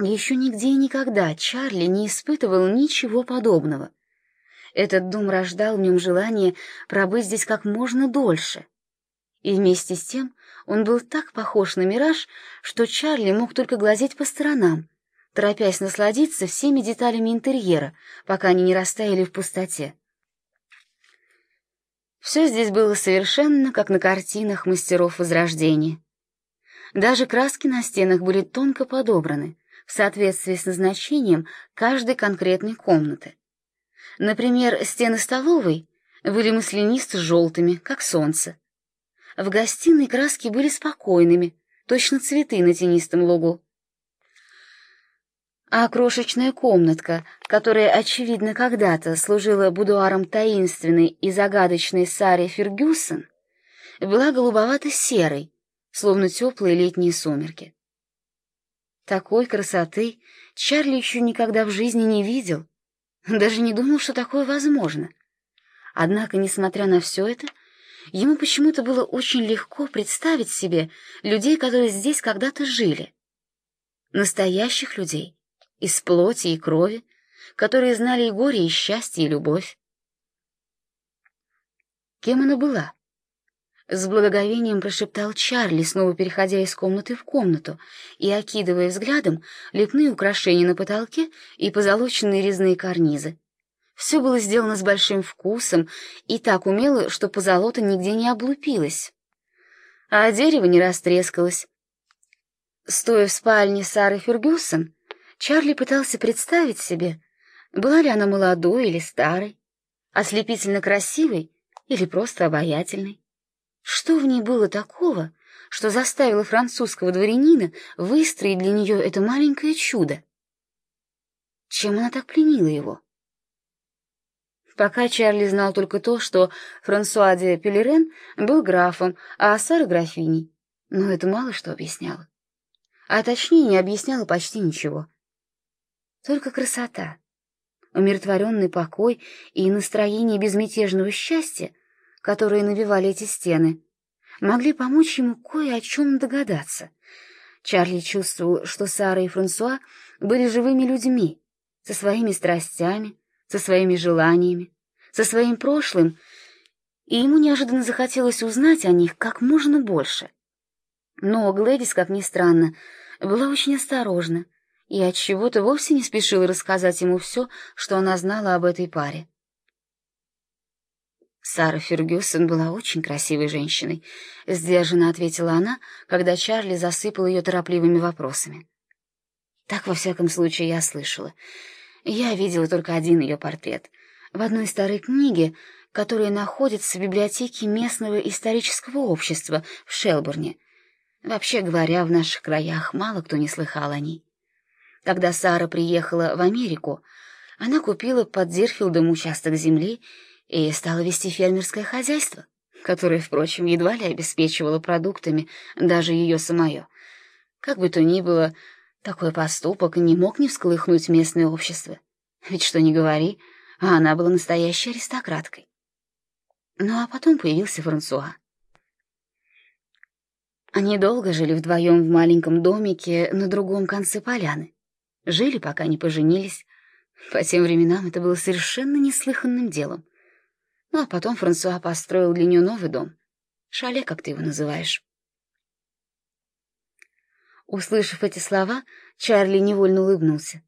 Еще нигде и никогда Чарли не испытывал ничего подобного. Этот дом рождал в нем желание пробыть здесь как можно дольше. И вместе с тем он был так похож на мираж, что Чарли мог только глазеть по сторонам, торопясь насладиться всеми деталями интерьера, пока они не растаяли в пустоте. Все здесь было совершенно как на картинах мастеров Возрождения. Даже краски на стенах были тонко подобраны, в соответствии с назначением каждой конкретной комнаты. Например, стены столовой были маслянисто-желтыми, как солнце. В гостиной краски были спокойными, точно цветы на тенистом лугу. А крошечная комнатка, которая, очевидно, когда-то служила будуаром таинственной и загадочной Саре Фергюсон, была голубовато-серой, словно теплые летние сумерки. Такой красоты Чарли еще никогда в жизни не видел, даже не думал, что такое возможно. Однако, несмотря на все это, ему почему-то было очень легко представить себе людей, которые здесь когда-то жили. Настоящих людей, из плоти и крови, которые знали и горе, и счастье, и любовь. Кем она была? С благоговением прошептал Чарли, снова переходя из комнаты в комнату и окидывая взглядом лепные украшения на потолке и позолоченные резные карнизы. Все было сделано с большим вкусом и так умело, что позолота нигде не облупилась, а дерево не растрескалось. Стоя в спальне Сары Фергюсон, Чарли пытался представить себе, была ли она молодой или старой, ослепительно красивой или просто обаятельной. Что в ней было такого, что заставило французского дворянина выстроить для нее это маленькое чудо? Чем она так пленила его? Пока Чарли знал только то, что Франсуа де Пелерен был графом, а Сара — графиней. Но это мало что объясняло. А точнее, не объясняло почти ничего. Только красота, умиротворенный покой и настроение безмятежного счастья которые навевали эти стены, могли помочь ему кое о чем догадаться. Чарли чувствовал, что Сара и Франсуа были живыми людьми, со своими страстями, со своими желаниями, со своим прошлым, и ему неожиданно захотелось узнать о них как можно больше. Но Глэдис, как ни странно, была очень осторожна и от чего то вовсе не спешила рассказать ему все, что она знала об этой паре. Сара Фергюсон была очень красивой женщиной, сдержанно ответила она, когда Чарли засыпал ее торопливыми вопросами. Так, во всяком случае, я слышала. Я видела только один ее портрет. В одной старой книге, которая находится в библиотеке местного исторического общества в Шелбурне. Вообще говоря, в наших краях мало кто не слыхал о ней. Когда Сара приехала в Америку, она купила под Дирфилдом участок земли и стала вести фермерское хозяйство, которое, впрочем, едва ли обеспечивало продуктами даже ее самое. Как бы то ни было, такой поступок не мог не всколыхнуть местное общество. Ведь что ни говори, она была настоящей аристократкой. Ну а потом появился Франсуа. Они долго жили вдвоем в маленьком домике на другом конце поляны. Жили, пока не поженились. По тем временам это было совершенно неслыханным делом. Ну, а потом Франсуа построил для нее новый дом. Шале, как ты его называешь. Услышав эти слова, Чарли невольно улыбнулся.